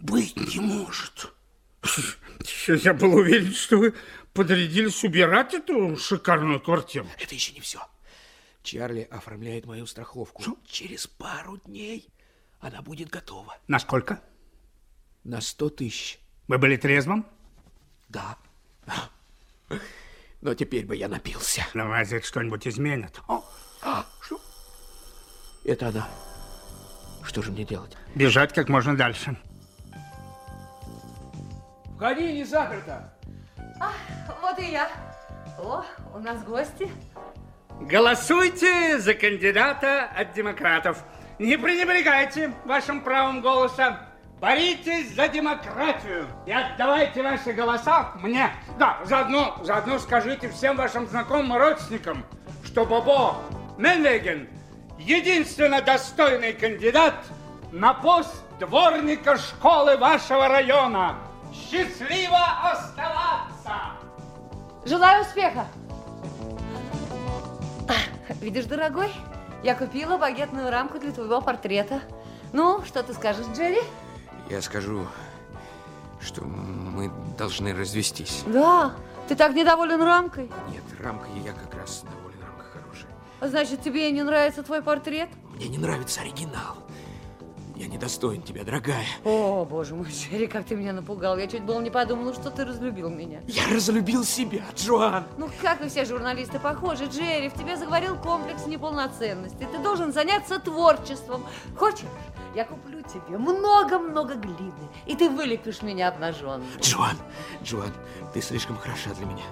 Быть не может. Я был уверен, что вы подрядились убирать эту шикарную квартиру. Это еще не все. Чарли оформляет мою страховку. Что? Через пару дней она будет готова. На сколько? На сто тысяч. Вы были трезвым? Да. Но теперь бы я напился. Давайте что-нибудь изменит. О, а, что? Это она. Что же мне делать? Бежать как можно дальше. Входи, не заперто. А, вот и я. О, у нас гости. Голосуйте за кандидата от демократов. Не пренебрегайте вашим правом голоса. Боритесь за демократию и отдавайте ваши голоса мне. Да, заодно, заодно скажите всем вашим знакомым и родственникам, что Бобо Менвеген единственно достойный кандидат на пост дворника школы вашего района. Счастливо оставаться! Желаю успеха! Видишь, дорогой, я купила багетную рамку для твоего портрета. Ну, что ты скажешь, Джерри? Я скажу, что мы должны развестись. Да? Ты так недоволен рамкой? Нет, рамкой я как раз доволен, рамка хорошая. Значит, тебе не нравится твой портрет? Мне не нравится оригинал. Я недостоин тебя, дорогая. О, боже мой, Джерри, как ты меня напугал. Я чуть было не подумала, что ты разлюбил меня. Я разлюбил себя, Джоан. Ну, как и все журналисты похожи, Джерри, в тебе заговорил комплекс неполноценности. Ты должен заняться творчеством. Хочешь? Я куплю тебе много-много глины, и ты вылепишь меня обнаженной. Джоан, Джоан, ты слишком хороша для меня.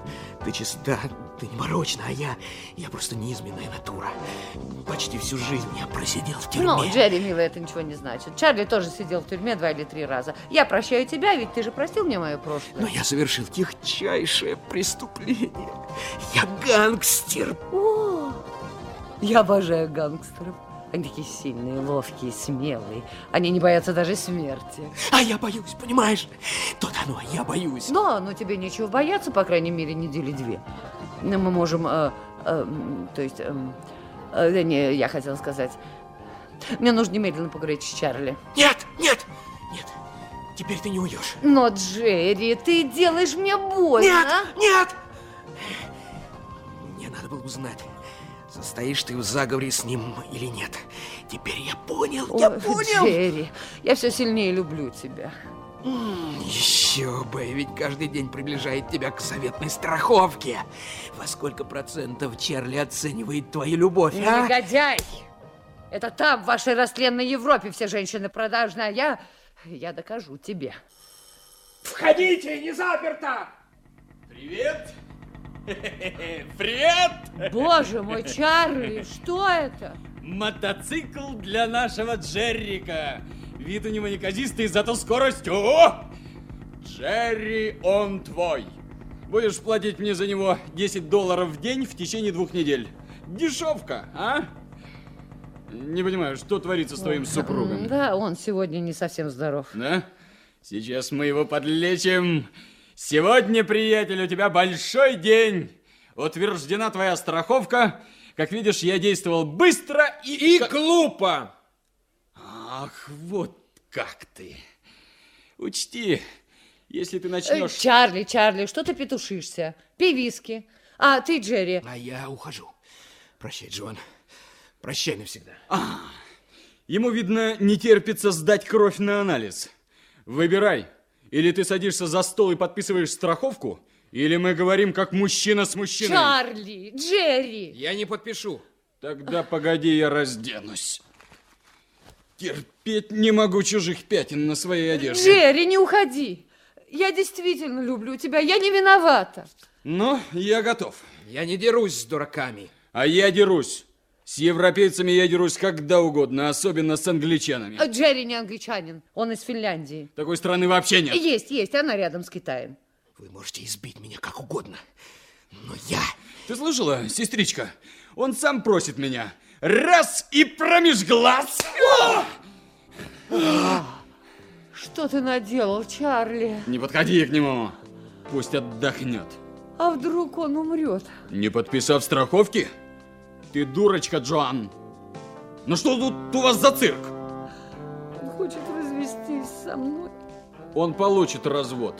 Ты чиста, ты не морочна, а я, я просто неизменная натура. Почти всю жизнь я просидел в тюрьме. Ну, Джерри, милая, это ничего не значит. Чарли тоже сидел в тюрьме два или три раза. Я прощаю тебя, ведь ты же простил мне мое прошлое. Но я совершил тихчайшее преступление. Я гангстер. О, я обожаю гангстеров. Они такие сильные, ловкие, смелые. Они не боятся даже смерти. А я боюсь, понимаешь? То оно, я боюсь. Но, но тебе нечего бояться, по крайней мере, недели две. Мы можем, э, э, то есть, э, э, не, я хотела сказать, мне нужно немедленно поговорить с Чарли. Нет, нет, нет, теперь ты не уйдешь. Но, Джерри, ты делаешь мне больно. Нет, нет! Мне надо было узнать, Состоишь ты в заговоре с ним или нет? Теперь я понял, О, я понял. Джерри, я все сильнее люблю тебя. Еще бы, ведь каждый день приближает тебя к заветной страховке. Во сколько процентов Чарли оценивает твою любовь, а? Негодяй! Это там, в вашей растленной Европе, все женщины продажные, а я... Я докажу тебе. Входите, не заперто! Привет! Привет! Боже мой, Чарли, что это? Мотоцикл для нашего Джеррика. Вид у него неказистый, зато скорость... О! Джерри, он твой. Будешь платить мне за него 10 долларов в день в течение двух недель. Дешевка, а? Не понимаю, что творится с твоим супругом? Да, он сегодня не совсем здоров. Да? Сейчас мы его подлечим. Сегодня, приятель, у тебя большой день. Утверждена твоя страховка. Как видишь, я действовал быстро и... И глупо. Ах, вот как ты. Учти, если ты начнешь... Э, Чарли, Чарли, что ты петушишься? Пей виски. А, ты, Джерри. А я ухожу. Прощай, Джоан. Прощай навсегда. А, ему, видно, не терпится сдать кровь на анализ. Выбирай. Или ты садишься за стол и подписываешь страховку, или мы говорим как мужчина с мужчиной. Чарли, Джерри. Я не подпишу. Тогда погоди, я разденусь. Терпеть не могу чужих пятен на своей одежде. Джерри, не уходи. Я действительно люблю тебя, я не виновата. Ну, я готов. Я не дерусь с дураками. А я дерусь. С европейцами я дерусь когда угодно, особенно с англичанами. А Джерри не англичанин, он из Финляндии. Такой страны вообще нет. Есть, есть, она рядом с Китаем. Вы можете избить меня как угодно, но я... Ты слышала, сестричка? Он сам просит меня. Раз и промеж глаз. Что ты наделал, Чарли? Не подходи к нему. Пусть отдохнет. А вдруг он умрет? Не подписав страховки? Ты дурочка, Джоан. Ну что тут у вас за цирк? Он хочет развестись со мной. Он получит развод.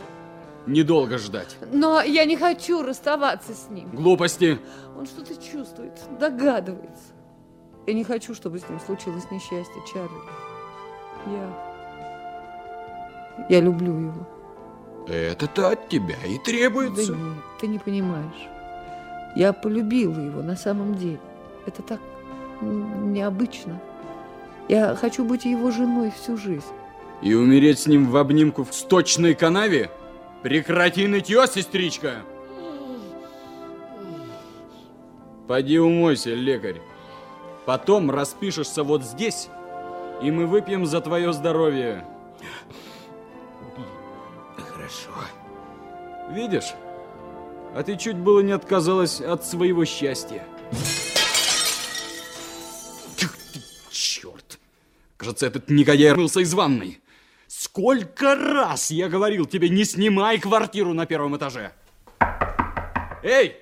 Недолго ждать. Но я не хочу расставаться с ним. Глупости. Он что-то чувствует, догадывается. Я не хочу, чтобы с ним случилось несчастье, Чарли. Я... Я люблю его. Это-то от тебя и требуется. Да нет, ты не понимаешь. Я полюбила его на самом деле. Это так необычно. Я хочу быть его женой всю жизнь. И умереть с ним в обнимку в сточной канаве? Прекрати нытье, сестричка! Пойди умойся, лекарь. Потом распишешься вот здесь, и мы выпьем за твое здоровье. Хорошо. Видишь? А ты чуть было не отказалась от своего счастья. Черт! Кажется, этот негодяй рылся из ванной. Сколько раз я говорил тебе, не снимай квартиру на первом этаже. Эй,